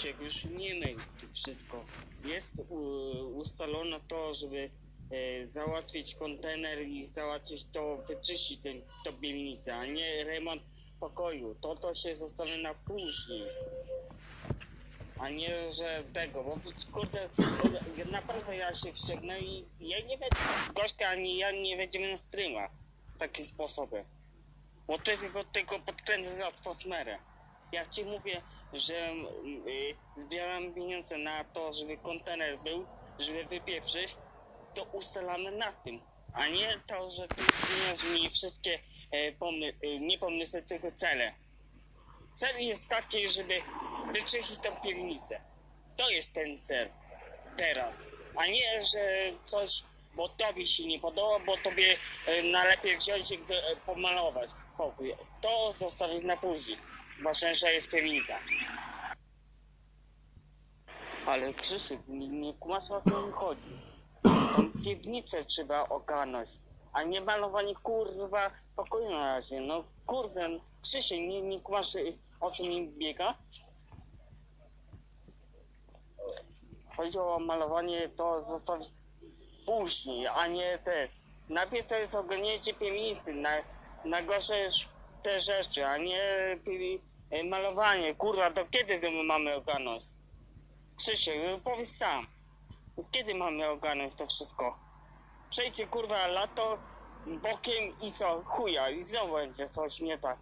Krzysiek, już nie my tu wszystko. Jest ustalone to, żeby e, załatwić kontener i załatwić to, wyczyścić ten, to a nie remont pokoju. To to się zostawi na później. A nie, że tego, bo kurde, naprawdę ja się wścieknę i ja nie będę, Gośka ani ja nie będziemy na streama w taki sposobem. Bo ty tylko, tylko podkręcasz atmosferę. Ja ci mówię, że mm, y, zbieram pieniądze na to, żeby kontener był, żeby wypieprzyć, to ustalamy na tym. A nie to, że ty zmieniasz mi wszystkie e, pomy- y, nie pomysły, tylko cele. Cel jest taki, żeby wyczyścić tą piwnicę. To jest ten cel. Teraz. A nie, że coś, bo tobie się nie podoba, bo tobie e, najlepiej wziąć i e, pomalować pokój. To zostawić na później. Ważniejsza jest piwnica. Ale Krzysiek, nie, kumasz o co mi chodzi. Tą piwnicę trzeba ogarnąć, a nie malowanie kurwa pokoju na razie. No kurde, Krzysiek, nie, nie kumasz o co mi biega? Chodzi o malowanie, to zostawić później, a nie te. Najpierw to jest ogarnięcie piwnicy, na, najgorsze te rzeczy, a nie piwi, y, malowanie. Kurwa, to kiedy my mamy ogarnąć? Krzysiek, powiedz sam. Kiedy mamy ogarnąć to wszystko? Przejdźcie kurwa lato bokiem i co? Chuja i znowu będzie coś nie tak.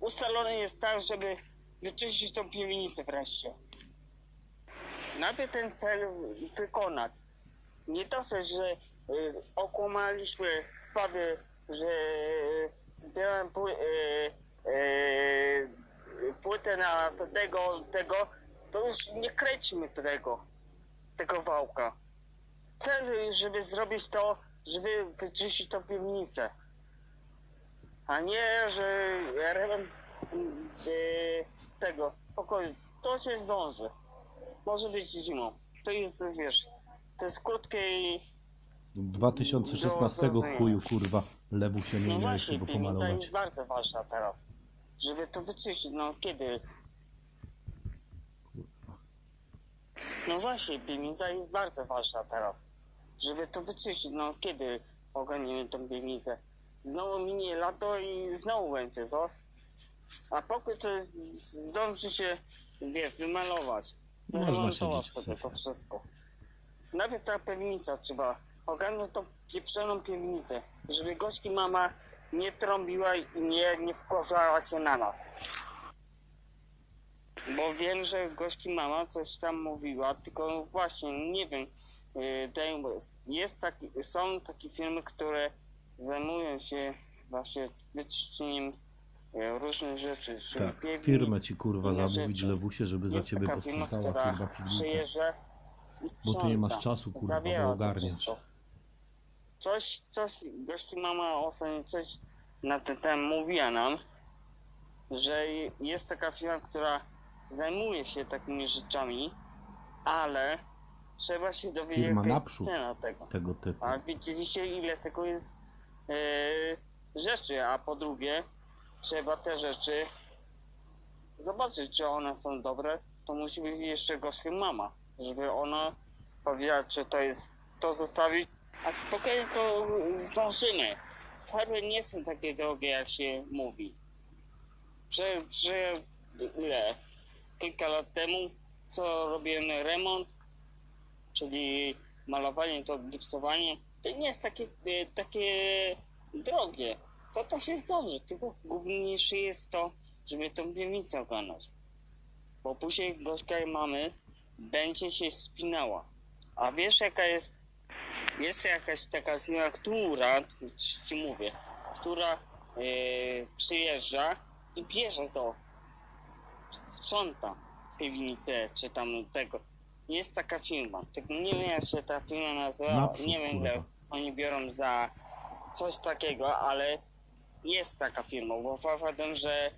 Ustalone jest tak, żeby wyczyścić tą piwnicę wreszcie. Najpierw ten cel wykonać. Nie to, że y, okłamaliśmy sprawy, że zbierałem pły, y, y, płytę na tego, tego, to już nie kręćmy tego, tego wałka. Cel, żeby zrobić to, żeby wyczyścić tą piwnicę. A nie, że remont y, tego pokoju, to się zdąży. Może być zimą. To jest, wiesz, to jest krótkie i 2016 Do zrozumienia. chuju kurwa lewu się nie No właśnie, piwnica pomalować. jest bardzo ważna teraz. Żeby to wyczyścić, no kiedy? No właśnie, piwnica jest bardzo ważna teraz. Żeby to wyczyścić, no kiedy ogarniemy tą piwnicę? Znowu minie lato i znowu będzie coś. A pokój to jest, zdąży się, wiesz, wymalować. Wyremontować sobie to wszystko. Najpierw ta piwnica trzeba ogarnąć tą pieprzoną piwnicę, żeby gośki mama nie trąbiła i nie, nie wkurzała się na nas. Bo wiem, że gośki mama coś tam mówiła, tylko właśnie nie wiem. daj- Jest taki, są takie firmy, które zajmują się właśnie wyczyszczeniem yy, różnych rzeczy. Tak, piewni- firmę ci kurwa zamówić lewusie, żeby za Jest ciebie taka firma, posprzątała przyjeżdża i Bo ty nie masz czasu, kurwa, bo ogarniasz. wszystko. Coś, coś, gości mama ostatnio coś na ten temat mówiła nam, że jest taka firma, która zajmuje się takimi rzeczami, ale trzeba się dowiedzieć, Firma jaka jest cena tego. Tego typu. A widzieliście, ile tego jest e, rzeczy, a po drugie, trzeba te rzeczy zobaczyć, czy one są dobre, to musi być jeszcze gorzka mama, żeby ona powiedziała, czy to jest to zostawić, a spokojnie to zdążymy. Farby nie są takie drogie, jak się mówi. Prze, prze, ile? Kilka lat temu, co robiłem remont, czyli malowanie, to gipsowanie, to nie jest takie, e, takie drogie. To to się zdąży, tylko główniejsze jest to, żeby tą piwnicę ogarnąć. Bo później gorzka mamy będzie się spinała. A wiesz jaka jest, jest jakaś taka firma, która, ci ci mówię, która e, przyjeżdża i bierze to, sprząta piwnicę, czy tam tego. Jest taka firma, tylko nie wiem jak się ta firma nazywa, Naprzód, nie wiem ile oni biorą za coś takiego, ale jest taka firma, bo faktem, że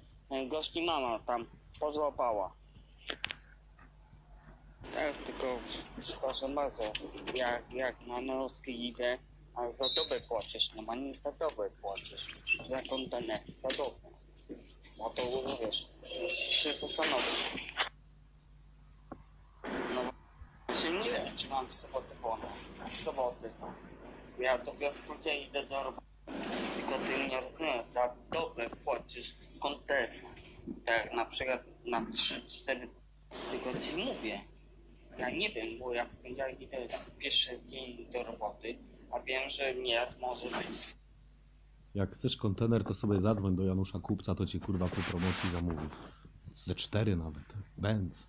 gości mama tam pozłapała. Tak, tylko przepraszam bardzo, jak, jak na nowski idę, a za dobę płacisz, no ma nie za dobę płacisz, za kontener, za dobę. No to wiesz, musisz się zastanowić. No się nie wiem, czy mam w sobotę wolność, w soboty. Ja dopiero w krótce idę do roboty, tylko ty nie rozumiesz, za dobę płacisz kontener, tak na przykład na 3-4 tylko mówię, ja nie wiem, bo ja w poniedziałek idę pierwszy dzień do roboty, a wiem, że nie może być Jak chcesz kontener, to sobie zadzwoń do Janusza Kupca, to ci kurwa po promocji zamówi. Ze cztery nawet. Benz.